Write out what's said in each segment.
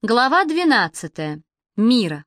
Глава 12. Мира.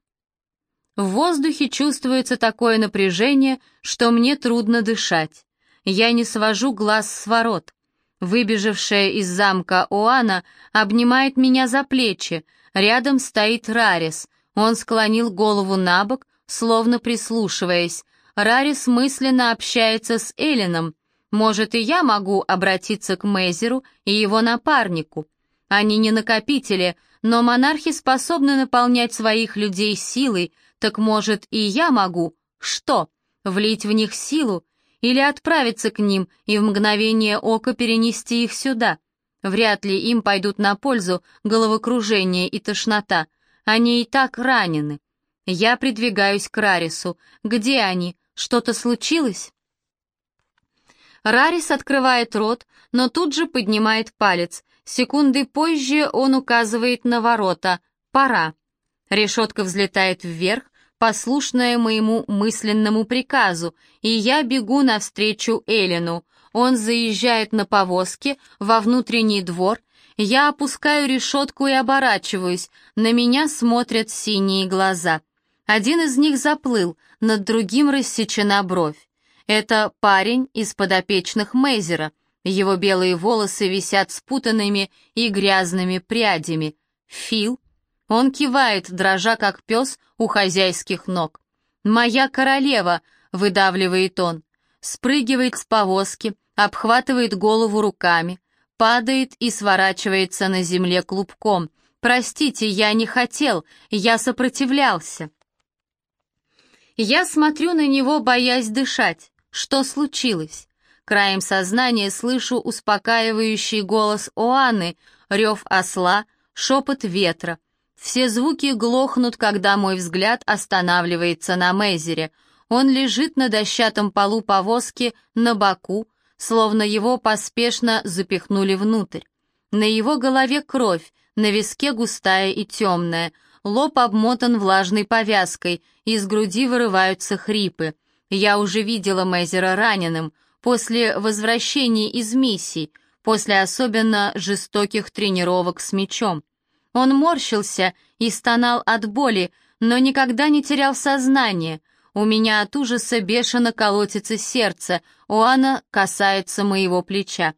В воздухе чувствуется такое напряжение, что мне трудно дышать. Я не свожу глаз с ворот. Выбежавшая из замка Оана обнимает меня за плечи. Рядом стоит Рарис. Он склонил голову на бок, словно прислушиваясь. Рарис мысленно общается с Элином. Может, и я могу обратиться к Мейзеру и его напарнику. Они не накопители, но монархи способны наполнять своих людей силой, так может и я могу? Что? Влить в них силу? Или отправиться к ним и в мгновение ока перенести их сюда? Вряд ли им пойдут на пользу головокружение и тошнота. Они и так ранены. Я придвигаюсь к Рарису. Где они? Что-то случилось? Рарис открывает рот, но тут же поднимает палец. Секунды позже он указывает на ворота. «Пора». Решетка взлетает вверх, послушная моему мысленному приказу, и я бегу навстречу Элину. Он заезжает на повозке во внутренний двор, я опускаю решетку и оборачиваюсь, на меня смотрят синие глаза. Один из них заплыл, над другим рассечена бровь. Это парень из подопечных Мейзера. Его белые волосы висят спутанными и грязными прядями. Фил. Он кивает, дрожа как пес у хозяйских ног. «Моя королева!» — выдавливает он. Спрыгивает с повозки, обхватывает голову руками, падает и сворачивается на земле клубком. «Простите, я не хотел, я сопротивлялся». Я смотрю на него, боясь дышать. Что случилось? Краем сознания слышу успокаивающий голос Оаны, рев осла, шепот ветра. Все звуки глохнут, когда мой взгляд останавливается на Мейзере. Он лежит на дощатом полу повозки на боку, словно его поспешно запихнули внутрь. На его голове кровь, на виске густая и темная, лоб обмотан влажной повязкой, из груди вырываются хрипы. Я уже видела Мейзера раненым, после возвращения из миссий, после особенно жестоких тренировок с мечом. Он морщился и стонал от боли, но никогда не терял сознание. У меня от ужаса бешено колотится сердце, у Анна касается моего плеча.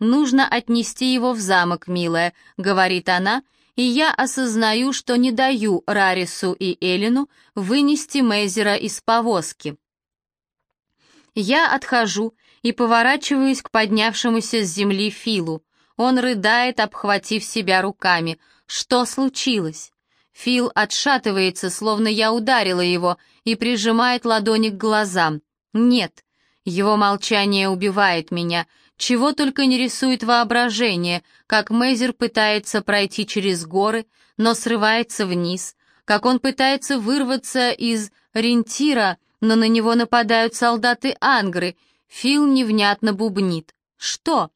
«Нужно отнести его в замок, милая», — говорит она, и я осознаю, что не даю Рарису и Элину вынести Мейзера из повозки. Я отхожу и поворачиваюсь к поднявшемуся с земли Филу. Он рыдает, обхватив себя руками. Что случилось? Фил отшатывается, словно я ударила его, и прижимает ладони к глазам. Нет, его молчание убивает меня. Чего только не рисует воображение, как Мейзер пытается пройти через горы, но срывается вниз, как он пытается вырваться из рентира, но на него нападают солдаты Ангры. Фил невнятно бубнит. «Что?»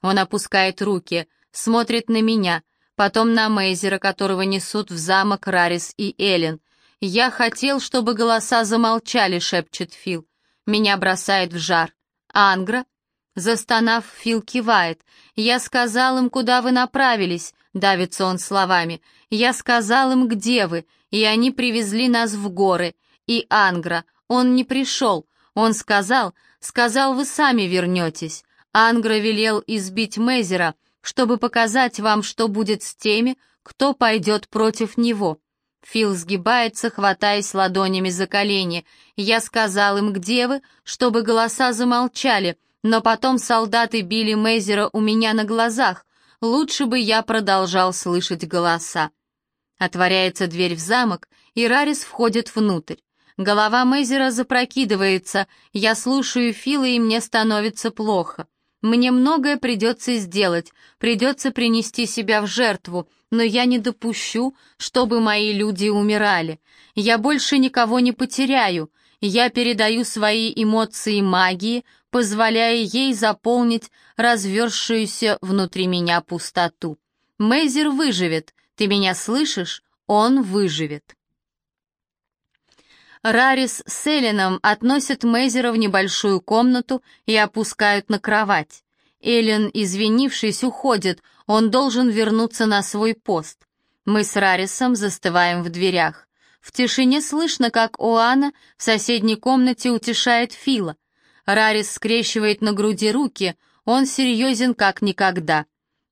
Он опускает руки, смотрит на меня, потом на Мейзера, которого несут в замок Рарис и Эллен. «Я хотел, чтобы голоса замолчали», — шепчет Фил. Меня бросает в жар. «Ангра?» Застонав, Фил кивает. «Я сказал им, куда вы направились», — давится он словами. «Я сказал им, где вы, и они привезли нас в горы. И Ангра, он не пришел. Он сказал, сказал, вы сами вернетесь. Ангра велел избить Мезера, чтобы показать вам, что будет с теми, кто пойдет против него. Фил сгибается, хватаясь ладонями за колени. Я сказал им, где вы, чтобы голоса замолчали, но потом солдаты били Мейзера у меня на глазах. Лучше бы я продолжал слышать голоса. Отворяется дверь в замок, и Рарис входит внутрь. Голова Мейзера запрокидывается, я слушаю Фила, и мне становится плохо. Мне многое придется сделать, придется принести себя в жертву, но я не допущу, чтобы мои люди умирали. Я больше никого не потеряю. Я передаю свои эмоции магии, позволяя ей заполнить развершуюся внутри меня пустоту. Мейзер выживет, ты меня слышишь? Он выживет. Рарис с Элленом относят Мейзера в небольшую комнату и опускают на кровать. Эллен, извинившись, уходит, он должен вернуться на свой пост. Мы с Рарисом застываем в дверях. В тишине слышно, как Оана в соседней комнате утешает Фила. Рарис скрещивает на груди руки, он серьезен как никогда.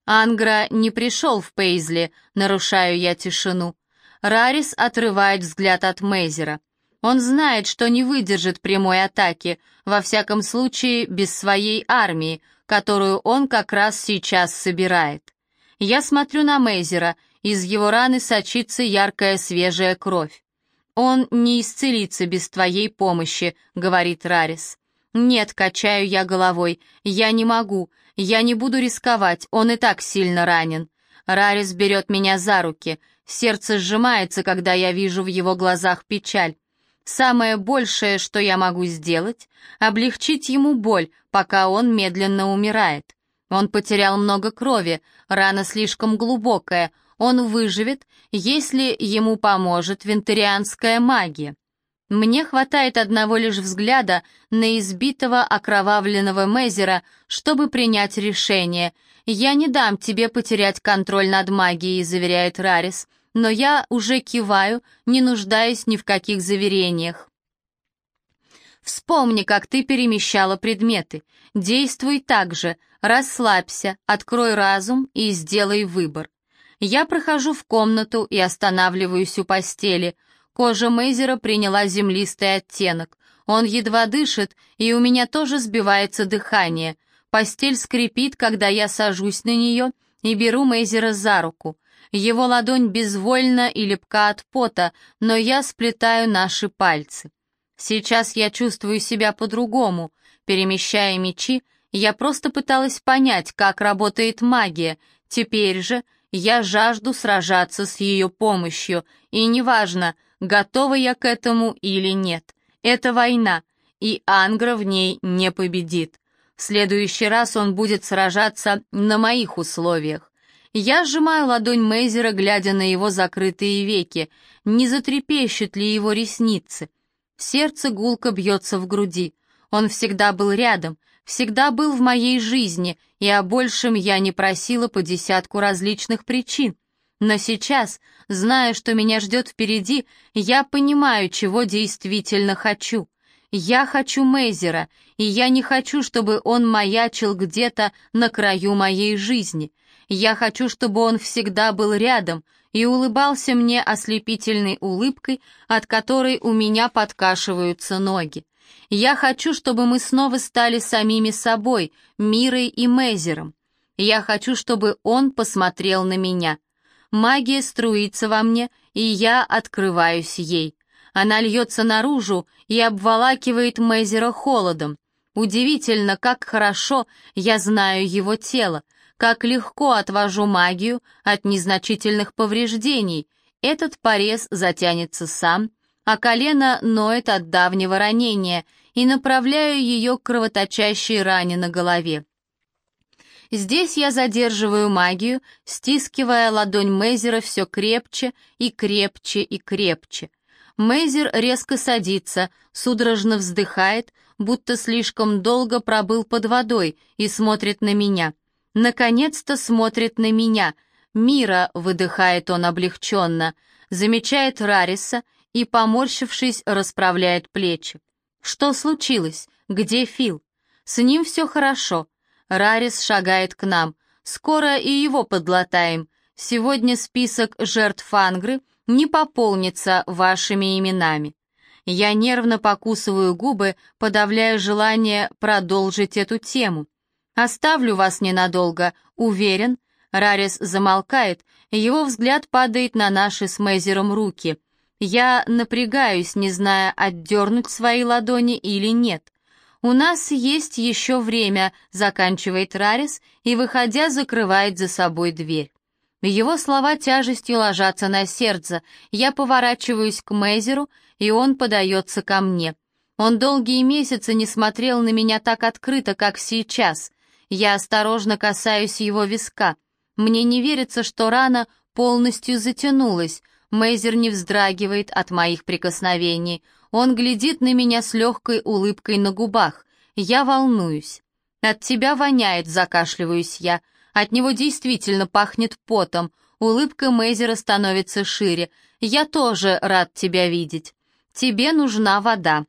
Ангра не пришел в Пейзли, нарушаю я тишину. Рарис отрывает взгляд от Мейзера. Он знает, что не выдержит прямой атаки, во всяком случае без своей армии, которую он как раз сейчас собирает. Я смотрю на Мейзера, из его раны сочится яркая свежая кровь. «Он не исцелится без твоей помощи», — говорит Рарис. «Нет», — качаю я головой, — «я не могу, я не буду рисковать, он и так сильно ранен». Рарис берет меня за руки, сердце сжимается, когда я вижу в его глазах печаль. Самое большее, что я могу сделать, облегчить ему боль, пока он медленно умирает. Он потерял много крови, рана слишком глубокая, он выживет, если ему поможет вентарианская магия. Мне хватает одного лишь взгляда на избитого окровавленного Мезера, чтобы принять решение. «Я не дам тебе потерять контроль над магией», — заверяет Рарис, но я уже киваю, не нуждаясь ни в каких заверениях. Вспомни, как ты перемещала предметы. Действуй так же, расслабься, открой разум и сделай выбор. Я прохожу в комнату и останавливаюсь у постели — Кожа Мейзера приняла землистый оттенок. Он едва дышит, и у меня тоже сбивается дыхание. Постель скрипит, когда я сажусь на нее и беру Мейзера за руку. Его ладонь безвольна и липка от пота, но я сплетаю наши пальцы. Сейчас я чувствую себя по-другому. Перемещая мечи, я просто пыталась понять, как работает магия. Теперь же я жажду сражаться с ее помощью, и неважно, готова я к этому или нет. Это война, и Ангра в ней не победит. В следующий раз он будет сражаться на моих условиях. Я сжимаю ладонь Мейзера, глядя на его закрытые веки. Не затрепещут ли его ресницы? Сердце гулко бьется в груди. Он всегда был рядом, всегда был в моей жизни, и о большем я не просила по десятку различных причин. Но сейчас, зная, что меня ждет впереди, я понимаю, чего действительно хочу. Я хочу Мейзера, и я не хочу, чтобы он маячил где-то на краю моей жизни. Я хочу, чтобы он всегда был рядом и улыбался мне ослепительной улыбкой, от которой у меня подкашиваются ноги. Я хочу, чтобы мы снова стали самими собой, Мирой и Мейзером. Я хочу, чтобы он посмотрел на меня — Магия струится во мне, и я открываюсь ей. Она льется наружу и обволакивает Мейзера холодом. Удивительно, как хорошо я знаю его тело, как легко отвожу магию от незначительных повреждений. Этот порез затянется сам, а колено ноет от давнего ранения, и направляю ее к кровоточащей ране на голове. Здесь я задерживаю магию, стискивая ладонь Мейзера все крепче и крепче и крепче. Мейзер резко садится, судорожно вздыхает, будто слишком долго пробыл под водой и смотрит на меня. Наконец-то смотрит на меня. «Мира», — выдыхает он облегченно, замечает Рариса и, поморщившись, расправляет плечи. «Что случилось? Где Фил?» «С ним все хорошо. Рарис шагает к нам. Скоро и его подлатаем. Сегодня список жертв Ангры не пополнится вашими именами. Я нервно покусываю губы, подавляя желание продолжить эту тему. Оставлю вас ненадолго, уверен. Рарис замолкает, его взгляд падает на наши с Мейзером руки. Я напрягаюсь, не зная, отдернуть свои ладони или нет. «У нас есть еще время», — заканчивает Рарис и, выходя, закрывает за собой дверь. Его слова тяжестью ложатся на сердце. Я поворачиваюсь к Мейзеру, и он подается ко мне. Он долгие месяцы не смотрел на меня так открыто, как сейчас. Я осторожно касаюсь его виска. Мне не верится, что рана полностью затянулась. Мейзер не вздрагивает от моих прикосновений. Он глядит на меня с легкой улыбкой на губах. Я волнуюсь. «От тебя воняет», — закашливаюсь я. От него действительно пахнет потом. Улыбка Мейзера становится шире. «Я тоже рад тебя видеть. Тебе нужна вода».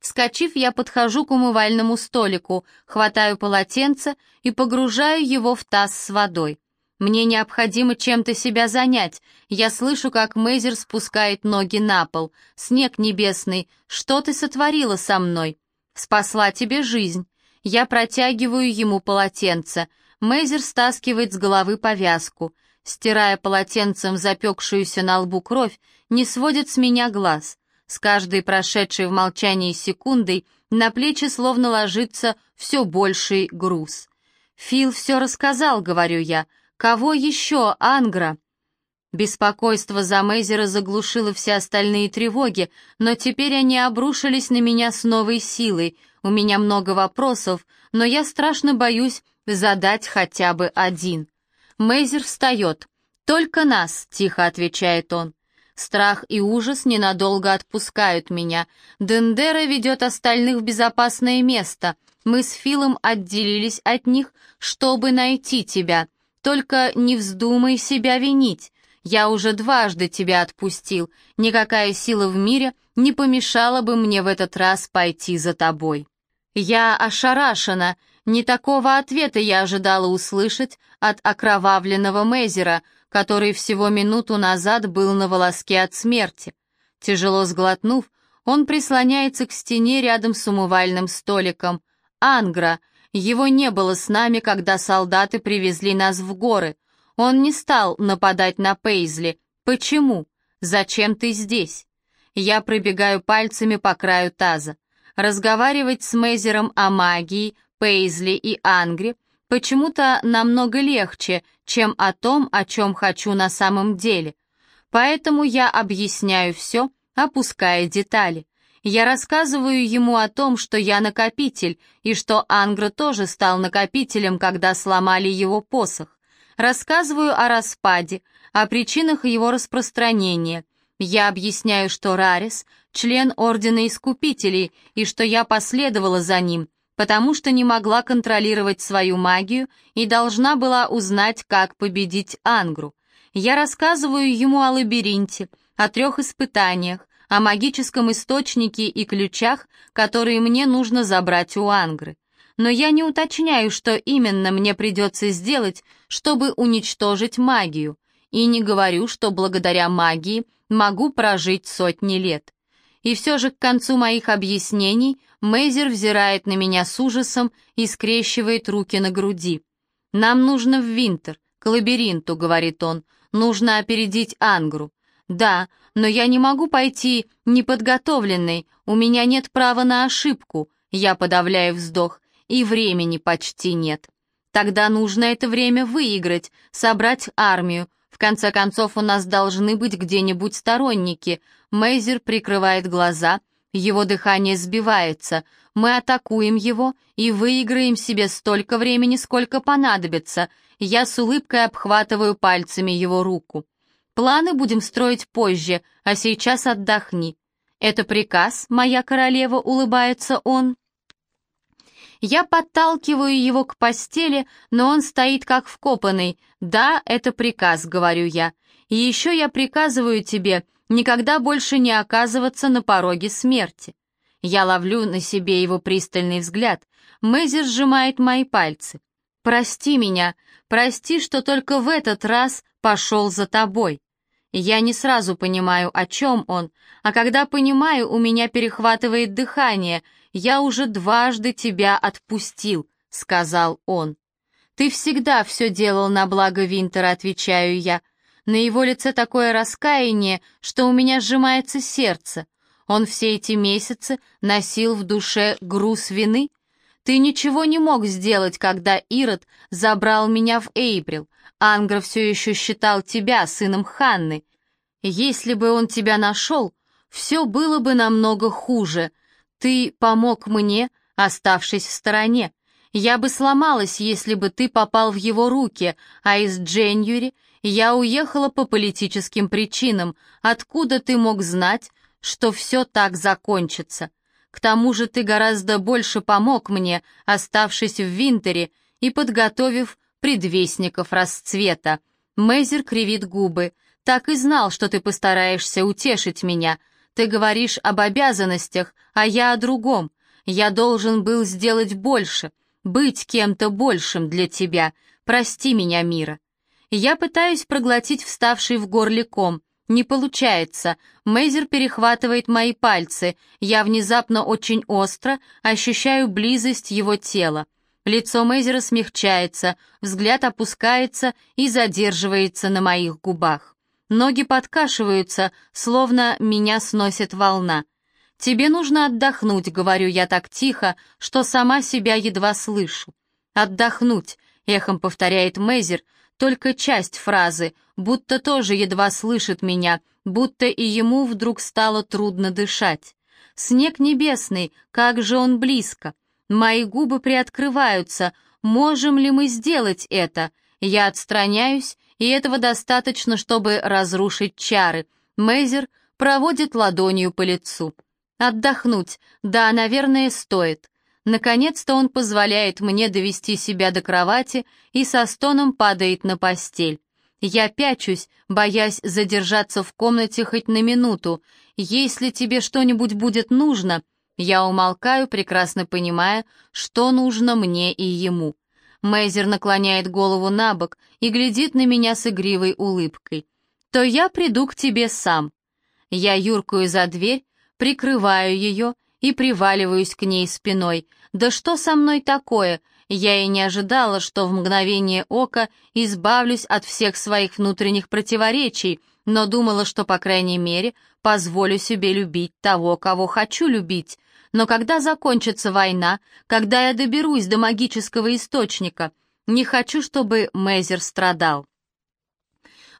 Вскочив, я подхожу к умывальному столику, хватаю полотенце и погружаю его в таз с водой. Мне необходимо чем-то себя занять. Я слышу, как Мейзер спускает ноги на пол. «Снег небесный, что ты сотворила со мной?» «Спасла тебе жизнь». Я протягиваю ему полотенце. Мейзер стаскивает с головы повязку. Стирая полотенцем запекшуюся на лбу кровь, не сводит с меня глаз. С каждой прошедшей в молчании секундой на плечи словно ложится все больший груз. «Фил все рассказал», — говорю я. «Кого еще, Ангра?» Беспокойство за Мейзера заглушило все остальные тревоги, но теперь они обрушились на меня с новой силой. У меня много вопросов, но я страшно боюсь задать хотя бы один. Мейзер встает. «Только нас», — тихо отвечает он. Страх и ужас ненадолго отпускают меня. Дендера ведет остальных в безопасное место. Мы с Филом отделились от них, чтобы найти тебя. Только не вздумай себя винить. Я уже дважды тебя отпустил. Никакая сила в мире не помешала бы мне в этот раз пойти за тобой. Я ошарашена. Не такого ответа я ожидала услышать от окровавленного Мейзера — который всего минуту назад был на волоске от смерти. Тяжело сглотнув, он прислоняется к стене рядом с умывальным столиком. «Ангра! Его не было с нами, когда солдаты привезли нас в горы. Он не стал нападать на Пейзли. Почему? Зачем ты здесь?» Я пробегаю пальцами по краю таза. Разговаривать с Мейзером о магии, Пейзли и Ангре почему-то намного легче, чем о том, о чем хочу на самом деле. Поэтому я объясняю все, опуская детали. Я рассказываю ему о том, что я накопитель, и что Ангра тоже стал накопителем, когда сломали его посох. Рассказываю о распаде, о причинах его распространения. Я объясняю, что Рарис — член Ордена Искупителей, и что я последовала за ним, потому что не могла контролировать свою магию и должна была узнать, как победить Ангру. Я рассказываю ему о лабиринте, о трех испытаниях, о магическом источнике и ключах, которые мне нужно забрать у Ангры. Но я не уточняю, что именно мне придется сделать, чтобы уничтожить магию, и не говорю, что благодаря магии могу прожить сотни лет. И все же к концу моих объяснений Мейзер взирает на меня с ужасом и скрещивает руки на груди. «Нам нужно в Винтер, к лабиринту», — говорит он. «Нужно опередить Ангру». «Да, но я не могу пойти неподготовленной, у меня нет права на ошибку», — я подавляю вздох, «и времени почти нет». Тогда нужно это время выиграть, собрать армию. В конце концов, у нас должны быть где-нибудь сторонники. Мейзер прикрывает глаза, его дыхание сбивается. Мы атакуем его и выиграем себе столько времени, сколько понадобится. Я с улыбкой обхватываю пальцами его руку. Планы будем строить позже, а сейчас отдохни. Это приказ, моя королева, улыбается он. Я подталкиваю его к постели, но он стоит как вкопанный. «Да, это приказ», — говорю я. «И еще я приказываю тебе никогда больше не оказываться на пороге смерти. Я ловлю на себе его пристальный взгляд. Мэйзи сжимает мои пальцы. «Прости меня, прости, что только в этот раз пошел за тобой». Я не сразу понимаю, о чем он, а когда понимаю, у меня перехватывает дыхание. «Я уже дважды тебя отпустил», — сказал он. «Ты всегда все делал на благо Винтера», — отвечаю я. На его лице такое раскаяние, что у меня сжимается сердце. Он все эти месяцы носил в душе груз вины. Ты ничего не мог сделать, когда Ирод забрал меня в Эйприл. Ангра все еще считал тебя сыном Ханны. Если бы он тебя нашел, все было бы намного хуже. Ты помог мне, оставшись в стороне. Я бы сломалась, если бы ты попал в его руки, а из Дженюри я уехала по политическим причинам. Откуда ты мог знать, что все так закончится? К тому же ты гораздо больше помог мне, оставшись в Винтере и подготовив предвестников расцвета. Мейзер кривит губы. «Так и знал, что ты постараешься утешить меня. Ты говоришь об обязанностях, а я о другом. Я должен был сделать больше, быть кем-то большим для тебя. Прости меня, Мира». Я пытаюсь проглотить вставший в горле ком. Не получается. Мейзер перехватывает мои пальцы. Я внезапно очень остро ощущаю близость его тела. Лицо Мейзера смягчается, взгляд опускается и задерживается на моих губах. Ноги подкашиваются, словно меня сносит волна. «Тебе нужно отдохнуть», — говорю я так тихо, что сама себя едва слышу. «Отдохнуть», — эхом повторяет Мейзер, только часть фразы, будто тоже едва слышит меня, будто и ему вдруг стало трудно дышать. «Снег небесный, как же он близко!» Мои губы приоткрываются. Можем ли мы сделать это? Я отстраняюсь, и этого достаточно, чтобы разрушить чары. Мейзер проводит ладонью по лицу. Отдохнуть. Да, наверное, стоит. Наконец-то он позволяет мне довести себя до кровати и со стоном падает на постель. Я пячусь, боясь задержаться в комнате хоть на минуту. Если тебе что-нибудь будет нужно, я умолкаю, прекрасно понимая, что нужно мне и ему. Мейзер наклоняет голову на бок и глядит на меня с игривой улыбкой. «То я приду к тебе сам». Я юркую за дверь, прикрываю ее и приваливаюсь к ней спиной. «Да что со мной такое?» Я и не ожидала, что в мгновение ока избавлюсь от всех своих внутренних противоречий, но думала, что, по крайней мере, позволю себе любить того, кого хочу любить, но когда закончится война, когда я доберусь до магического источника, не хочу, чтобы Мейзер страдал.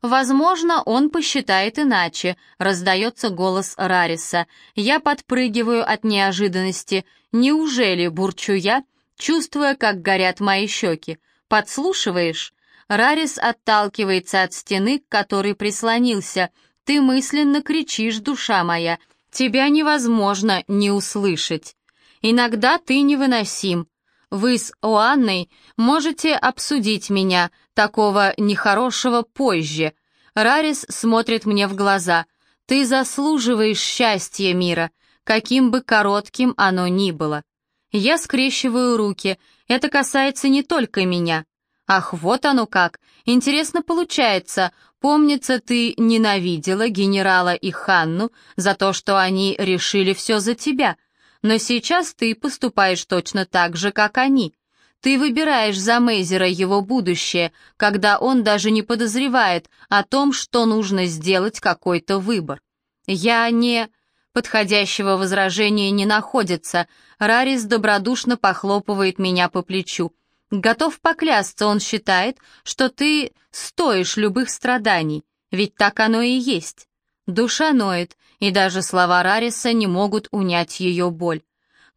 Возможно, он посчитает иначе, раздается голос Рариса. Я подпрыгиваю от неожиданности. Неужели, бурчу я, чувствуя, как горят мои щеки. Подслушиваешь? Рарис отталкивается от стены, к которой прислонился. Ты мысленно кричишь, душа моя, Тебя невозможно не услышать. Иногда ты невыносим. Вы с Оанной можете обсудить меня, такого нехорошего, позже. Рарис смотрит мне в глаза. Ты заслуживаешь счастья мира, каким бы коротким оно ни было. Я скрещиваю руки. Это касается не только меня. Ах, вот оно как. Интересно получается. Помнится, ты ненавидела генерала и Ханну за то, что они решили все за тебя. Но сейчас ты поступаешь точно так же, как они. Ты выбираешь за Мейзера его будущее, когда он даже не подозревает о том, что нужно сделать какой-то выбор. Я не... Подходящего возражения не находится. Рарис добродушно похлопывает меня по плечу. Готов поклясться, он считает, что ты стоишь любых страданий, ведь так оно и есть. Душа ноет, и даже слова Рариса не могут унять ее боль.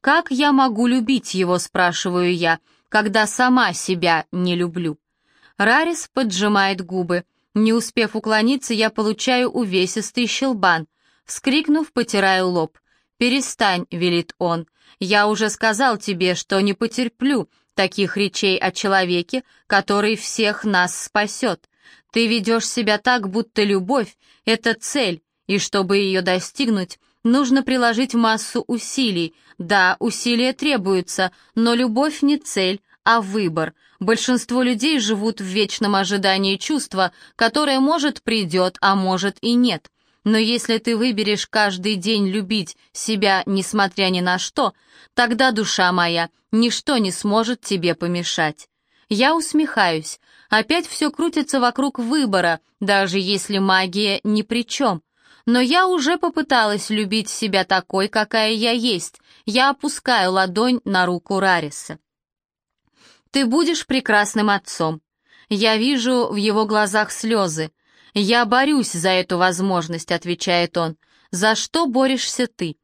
«Как я могу любить его?» — спрашиваю я, когда сама себя не люблю. Рарис поджимает губы. Не успев уклониться, я получаю увесистый щелбан. Вскрикнув, потираю лоб. «Перестань», — велит он. «Я уже сказал тебе, что не потерплю, таких речей о человеке, который всех нас спасет. Ты ведешь себя так, будто любовь — это цель, и чтобы ее достигнуть, нужно приложить массу усилий. Да, усилия требуются, но любовь не цель, а выбор. Большинство людей живут в вечном ожидании чувства, которое может придет, а может и нет. Но если ты выберешь каждый день любить себя, несмотря ни на что, тогда, душа моя, ничто не сможет тебе помешать. Я усмехаюсь. Опять все крутится вокруг выбора, даже если магия ни при чем. Но я уже попыталась любить себя такой, какая я есть. Я опускаю ладонь на руку Рариса. Ты будешь прекрасным отцом. Я вижу в его глазах слезы. «Я борюсь за эту возможность», — отвечает он. «За что борешься ты?»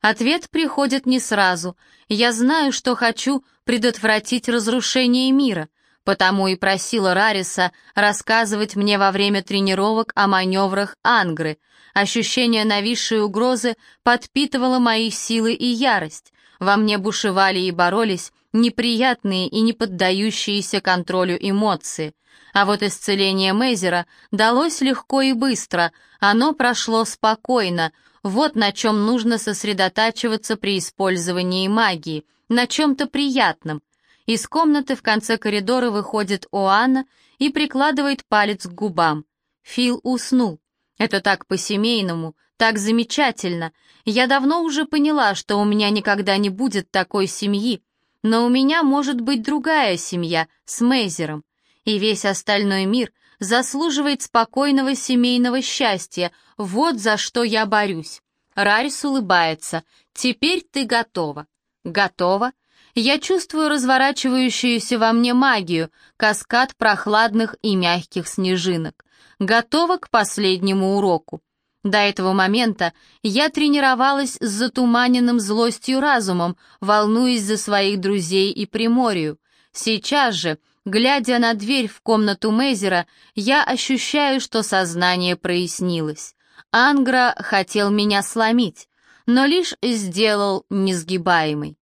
Ответ приходит не сразу. Я знаю, что хочу предотвратить разрушение мира, потому и просила Рариса рассказывать мне во время тренировок о маневрах Ангры. Ощущение нависшей угрозы подпитывало мои силы и ярость. Во мне бушевали и боролись неприятные и не поддающиеся контролю эмоции. А вот исцеление Мейзера далось легко и быстро, оно прошло спокойно, вот на чем нужно сосредотачиваться при использовании магии, на чем-то приятном. Из комнаты в конце коридора выходит Оанна и прикладывает палец к губам. Фил уснул. Это так по-семейному, так замечательно. Я давно уже поняла, что у меня никогда не будет такой семьи, но у меня может быть другая семья с Мейзером. И весь остальной мир заслуживает спокойного семейного счастья. Вот за что я борюсь. Рарис улыбается. Теперь ты готова. Готова? Я чувствую разворачивающуюся во мне магию, каскад прохладных и мягких снежинок. Готова к последнему уроку. До этого момента я тренировалась с затуманенным злостью разумом, волнуясь за своих друзей и Приморию. Сейчас же, глядя на дверь в комнату Мейзера, я ощущаю, что сознание прояснилось. Ангра хотел меня сломить, но лишь сделал несгибаемый.